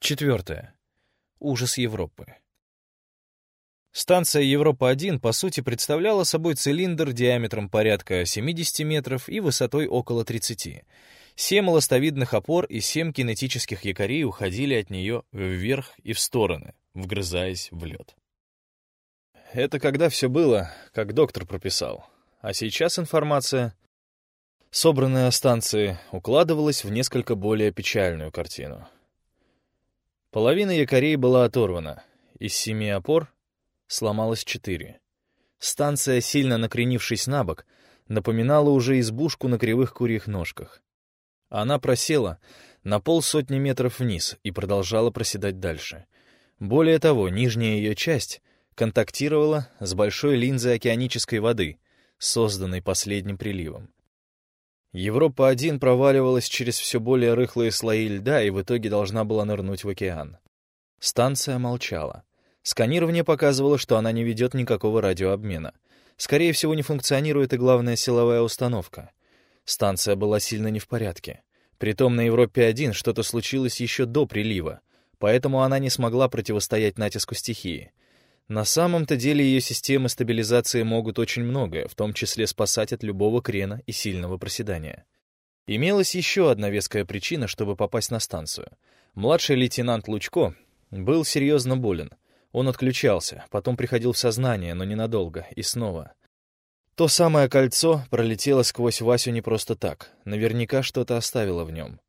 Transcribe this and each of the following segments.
Четвертое. Ужас Европы. Станция Европа-1 по сути представляла собой цилиндр диаметром порядка 70 метров и высотой около 30. Семь ластовидных опор и семь кинетических якорей уходили от нее вверх и в стороны, вгрызаясь в лед. Это когда все было, как доктор прописал. А сейчас информация, собранная о станции, укладывалась в несколько более печальную картину. Половина якорей была оторвана. Из семи опор сломалось четыре. Станция, сильно накренившись на бок, напоминала уже избушку на кривых курьих ножках. Она просела на полсотни метров вниз и продолжала проседать дальше. Более того, нижняя ее часть контактировала с большой линзой океанической воды, созданной последним приливом. Европа-1 проваливалась через все более рыхлые слои льда и в итоге должна была нырнуть в океан. Станция молчала. Сканирование показывало, что она не ведет никакого радиообмена. Скорее всего, не функционирует и главная силовая установка. Станция была сильно не в порядке. Притом на Европе-1 что-то случилось еще до прилива, поэтому она не смогла противостоять натиску стихии. На самом-то деле ее системы стабилизации могут очень многое, в том числе спасать от любого крена и сильного проседания. Имелась еще одна веская причина, чтобы попасть на станцию. Младший лейтенант Лучко был серьезно болен — он отключался, потом приходил в сознание, но ненадолго, и снова. То самое кольцо пролетело сквозь Васю не просто так, наверняка что-то оставило в нем.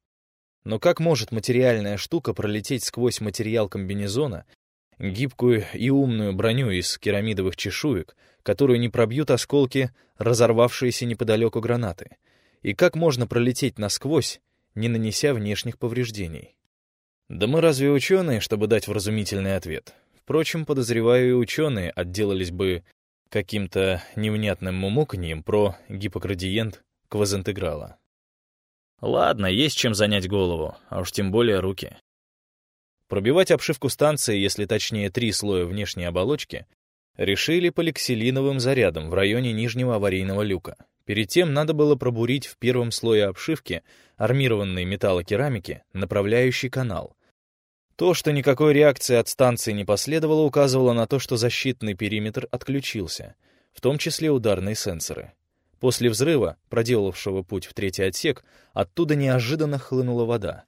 Но как может материальная штука пролететь сквозь материал комбинезона, гибкую и умную броню из керамидовых чешуек, которую не пробьют осколки разорвавшиеся неподалеку гранаты? И как можно пролететь насквозь, не нанеся внешних повреждений? Да мы разве ученые, чтобы дать вразумительный ответ? Впрочем, подозреваю, и ученые отделались бы каким-то невнятным мумуканьем про гипокрадиент квазинтеграла. Ладно, есть чем занять голову, а уж тем более руки. Пробивать обшивку станции, если точнее три слоя внешней оболочки, решили поликсилиновым зарядом в районе нижнего аварийного люка. Перед тем надо было пробурить в первом слое обшивки армированной металлокерамики направляющий канал, то, что никакой реакции от станции не последовало, указывало на то, что защитный периметр отключился, в том числе ударные сенсоры. После взрыва, проделавшего путь в третий отсек, оттуда неожиданно хлынула вода.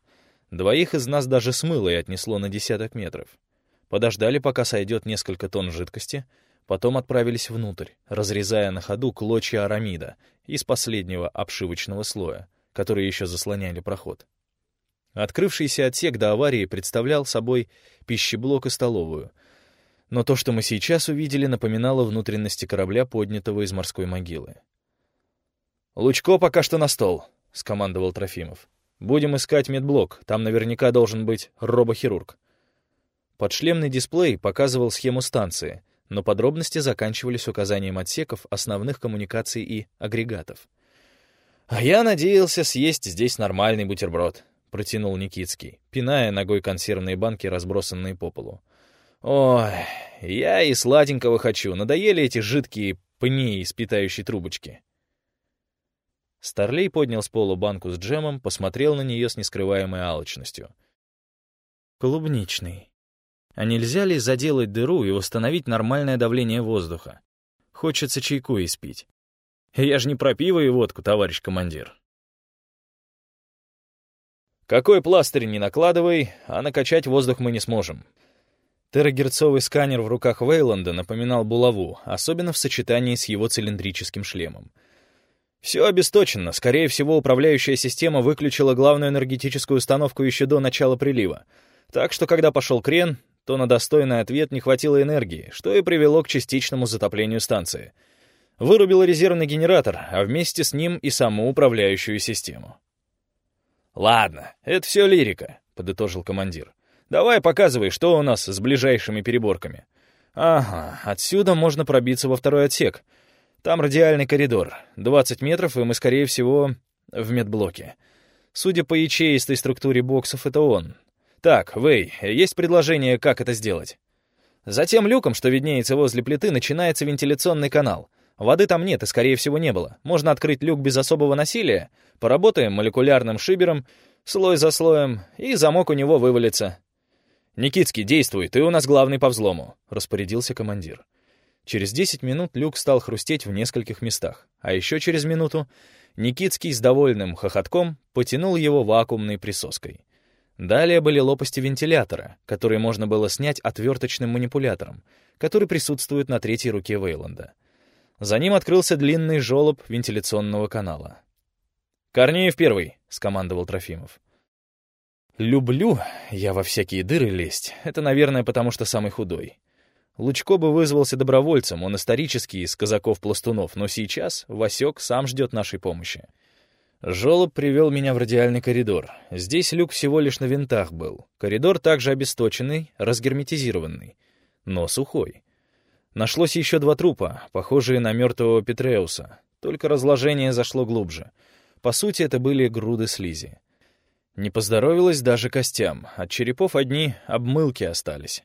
Двоих из нас даже смыло и отнесло на десяток метров. Подождали, пока сойдет несколько тонн жидкости, потом отправились внутрь, разрезая на ходу клочья арамида из последнего обшивочного слоя, которые еще заслоняли проход. Открывшийся отсек до аварии представлял собой пищеблок и столовую. Но то, что мы сейчас увидели, напоминало внутренности корабля, поднятого из морской могилы. «Лучко пока что на стол», — скомандовал Трофимов. «Будем искать медблок, там наверняка должен быть робохирург». Подшлемный дисплей показывал схему станции, но подробности заканчивались указанием отсеков, основных коммуникаций и агрегатов. «А я надеялся съесть здесь нормальный бутерброд», протянул Никитский, пиная ногой консервные банки, разбросанные по полу. «Ой, я и сладенького хочу, надоели эти жидкие пни из питающей трубочки». Старлей поднял с полу банку с джемом, посмотрел на нее с нескрываемой алчностью. «Клубничный. А нельзя ли заделать дыру и восстановить нормальное давление воздуха? Хочется чайку испить. Я же не про пиво и водку, товарищ командир». Какой пластырь не накладывай, а накачать воздух мы не сможем. Терагерцовый сканер в руках Вейланда напоминал булаву, особенно в сочетании с его цилиндрическим шлемом. Все обесточено. Скорее всего, управляющая система выключила главную энергетическую установку еще до начала прилива. Так что, когда пошел крен, то на достойный ответ не хватило энергии, что и привело к частичному затоплению станции. Вырубил резервный генератор, а вместе с ним и саму управляющую систему. «Ладно, это все лирика», — подытожил командир. «Давай показывай, что у нас с ближайшими переборками». «Ага, отсюда можно пробиться во второй отсек. Там радиальный коридор. 20 метров, и мы, скорее всего, в медблоке. Судя по ячеистой структуре боксов, это он. Так, Вэй, есть предложение, как это сделать?» За тем люком, что виднеется возле плиты, начинается вентиляционный канал. Воды там нет и, скорее всего, не было. Можно открыть люк без особого насилия, поработаем молекулярным шибером, слой за слоем, и замок у него вывалится. «Никитский, действуй, ты у нас главный по взлому», — распорядился командир. Через 10 минут люк стал хрустеть в нескольких местах, а еще через минуту Никитский с довольным хохотком потянул его вакуумной присоской. Далее были лопасти вентилятора, которые можно было снять отверточным манипулятором, который присутствует на третьей руке Вейланда. За ним открылся длинный желоб вентиляционного канала. «Корнеев первый», — скомандовал Трофимов. «Люблю я во всякие дыры лезть. Это, наверное, потому что самый худой. Лучко бы вызвался добровольцем, он исторический из казаков-пластунов, но сейчас Васек сам ждет нашей помощи. Жолоб привел меня в радиальный коридор. Здесь люк всего лишь на винтах был. Коридор также обесточенный, разгерметизированный, но сухой. Нашлось еще два трупа, похожие на мертвого Петреуса, только разложение зашло глубже. По сути, это были груды слизи. Не поздоровилось даже костям, от черепов одни обмылки остались.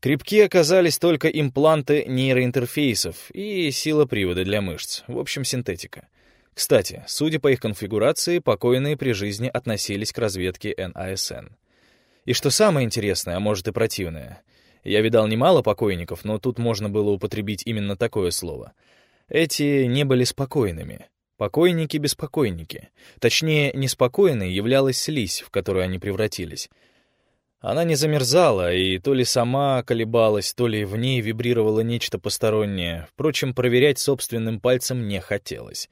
Крепки оказались только импланты нейроинтерфейсов и сила привода для мышц, в общем, синтетика. Кстати, судя по их конфигурации, покойные при жизни относились к разведке НАСН. И что самое интересное, а может и противное, я видал немало покойников, но тут можно было употребить именно такое слово. Эти не были спокойными. Покойники-беспокойники. Точнее, неспокойной являлась слизь, в которую они превратились — она не замерзала, и то ли сама колебалась, то ли в ней вибрировало нечто постороннее. Впрочем, проверять собственным пальцем не хотелось.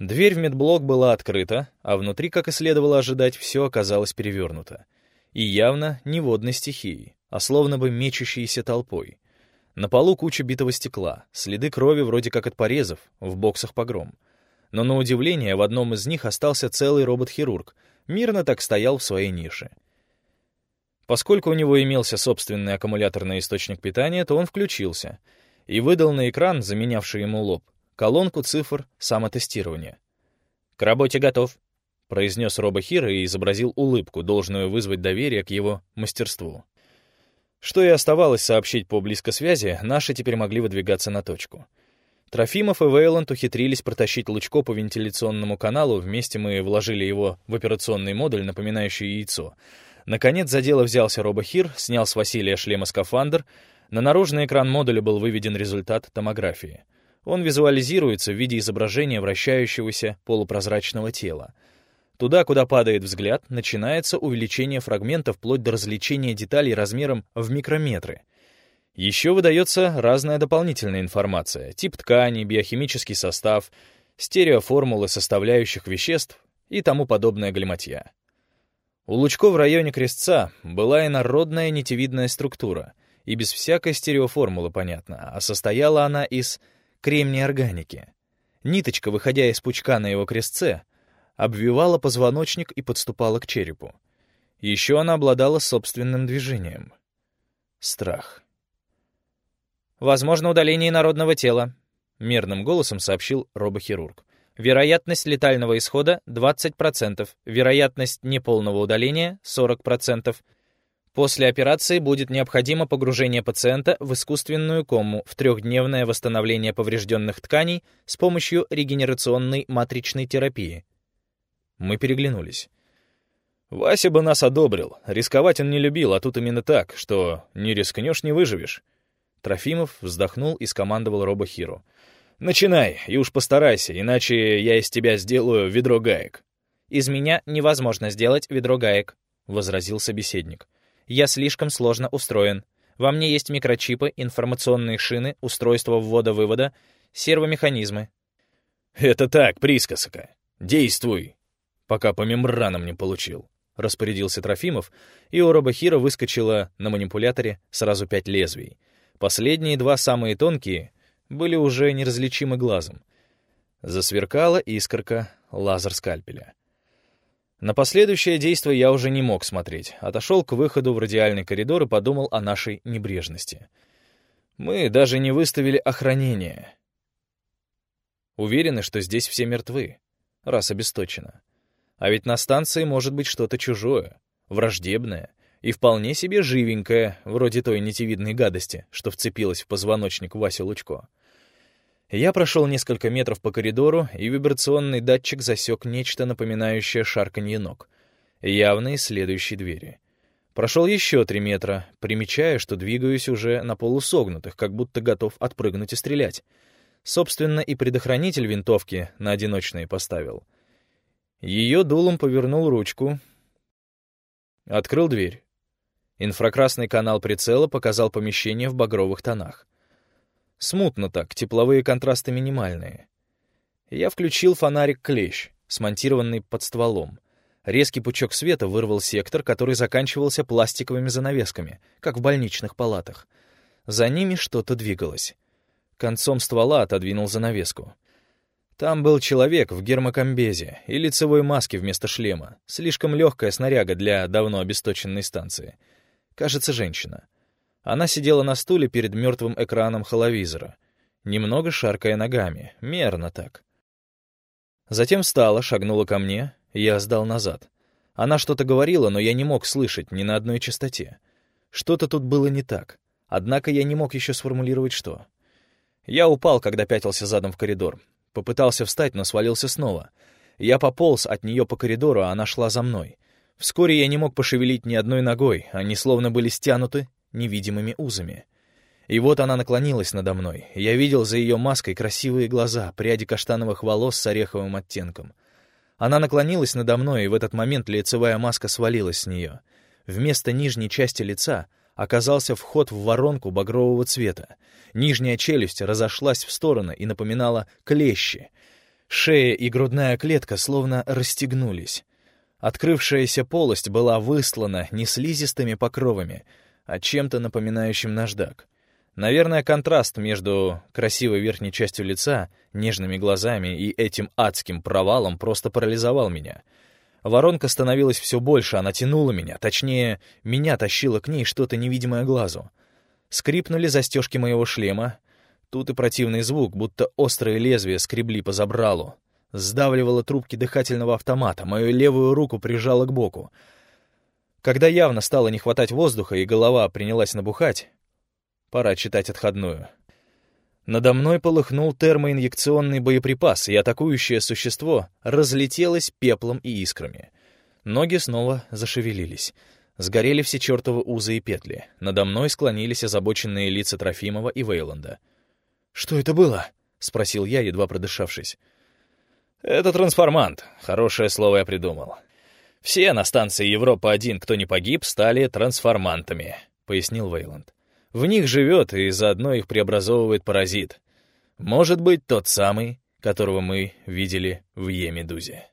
Дверь в медблок была открыта, а внутри, как и следовало ожидать, все оказалось перевернуто. И явно не водной стихией, а словно бы мечущейся толпой. На полу куча битого стекла, следы крови вроде как от порезов, в боксах погром. Но на удивление в одном из них остался целый робот-хирург, мирно так стоял в своей нише — Поскольку у него имелся собственный аккумуляторный источник питания, то он включился и выдал на экран, заменявший ему лоб, колонку цифр самотестирования. «К работе готов», — произнес робохир и изобразил улыбку, должную вызвать доверие к его мастерству. Что и оставалось сообщить по близкосвязи, наши теперь могли выдвигаться на точку. Трофимов и Вейланд ухитрились протащить Лучко по вентиляционному каналу, вместе мы вложили его в операционный модуль, напоминающий яйцо, Наконец за дело взялся робохир, снял с Василия шлема-скафандр. На наружный экран модуля был выведен результат томографии. Он визуализируется в виде изображения вращающегося полупрозрачного тела. Туда, куда падает взгляд, начинается увеличение фрагмента вплоть до развлечения деталей размером в микрометры. Еще выдается разная дополнительная информация, тип ткани, биохимический состав, стереоформулы составляющих веществ и тому подобная галиматья. У Лучко в районе Крестца была инородная нитевидная структура, и без всякой стереоформулы, понятно, а состояла она из кремния органики. Ниточка, выходя из пучка на его крестце, обвивала позвоночник и подступала к черепу. Еще она обладала собственным движением. Страх. «Возможно, удаление народного тела», — мерным голосом сообщил робохирург. Вероятность летального исхода 20%, вероятность неполного удаления 40%. После операции будет необходимо погружение пациента в искусственную кому в трехдневное восстановление поврежденных тканей с помощью регенерационной матричной терапии. Мы переглянулись. Вася бы нас одобрил. Рисковать он не любил, а тут именно так, что не рискнешь, не выживешь. Трофимов вздохнул и скомандовал робохиру. Начинай, и уж постарайся, иначе я из тебя сделаю ведро гаек». «Из меня невозможно сделать ведро гаек», — возразил собеседник. «Я слишком сложно устроен. Во мне есть микрочипы, информационные шины, устройства ввода-вывода, сервомеханизмы». «Это так, присказка. Действуй, пока по мембранам не получил», — распорядился Трофимов, и у робохира выскочило на манипуляторе сразу пять лезвий. Последние два самые тонкие были уже неразличимы глазом. Засверкала искорка лазер скальпеля. На последующее действие я уже не мог смотреть. Отошел к выходу в радиальный коридор и подумал о нашей небрежности. Мы даже не выставили охранение. Уверены, что здесь все мертвы, раз обесточено. А ведь на станции может быть что-то чужое, враждебное и вполне себе живенькое, вроде той нитевидной гадости, что вцепилась в позвоночник Васи Лучко. Я прошел несколько метров по коридору, и вибрационный датчик засек нечто напоминающее шарканье ног. Явно из следующей двери. Прошел еще три метра, примечая, что двигаюсь уже на полусогнутых, как будто готов отпрыгнуть и стрелять. Собственно, и предохранитель винтовки на одиночные поставил. Ее дулом повернул ручку. Открыл дверь. Инфракрасный канал прицела показал помещение в багровых тонах. Смутно так, тепловые контрасты минимальные. Я включил фонарик «Клещ», смонтированный под стволом. Резкий пучок света вырвал сектор, который заканчивался пластиковыми занавесками, как в больничных палатах. За ними что-то двигалось. Концом ствола отодвинул занавеску. Там был человек в гермокомбезе и лицевой маске вместо шлема. Слишком легкая снаряга для давно обесточенной станции. Кажется, женщина. Она сидела на стуле перед мертвым экраном холовизора, немного шаркая ногами, мерно так. Затем встала, шагнула ко мне, я сдал назад. Она что-то говорила, но я не мог слышать ни на одной частоте. Что-то тут было не так. Однако я не мог еще сформулировать, что. Я упал, когда пятился задом в коридор. Попытался встать, но свалился снова. Я пополз от нее по коридору, а она шла за мной. Вскоре я не мог пошевелить ни одной ногой, они словно были стянуты невидимыми узами. И вот она наклонилась надо мной. Я видел за ее маской красивые глаза, пряди каштановых волос с ореховым оттенком. Она наклонилась надо мной, и в этот момент лицевая маска свалилась с нее. Вместо нижней части лица оказался вход в воронку багрового цвета. Нижняя челюсть разошлась в стороны и напоминала клещи. Шея и грудная клетка словно расстегнулись. Открывшаяся полость была выслана не слизистыми покровами, а чем-то напоминающим наждак. Наверное, контраст между красивой верхней частью лица, нежными глазами и этим адским провалом просто парализовал меня. Воронка становилась все больше, она тянула меня, точнее, меня тащило к ней что-то невидимое глазу. Скрипнули застежки моего шлема. Тут и противный звук, будто острые лезвия скребли по забралу. Сдавливало трубки дыхательного автомата, мою левую руку прижало к боку. Когда явно стало не хватать воздуха и голова принялась набухать, Пора читать отходную. Надо мной полыхнул термоинъекционный боеприпас, и атакующее существо разлетелось пеплом и искрами. Ноги снова зашевелились. Сгорели все чертовы узы и петли. Надо мной склонились озабоченные лица Трофимова и Вейланда. «Что это было?» — спросил я, едва продышавшись. «Это трансформант. Хорошее слово я придумал. Все на станции Европа-1, кто не погиб, стали трансформантами», — пояснил Вейланд. В них живет и заодно их преобразовывает паразит. Может быть, тот самый, которого мы видели в Е-медузе.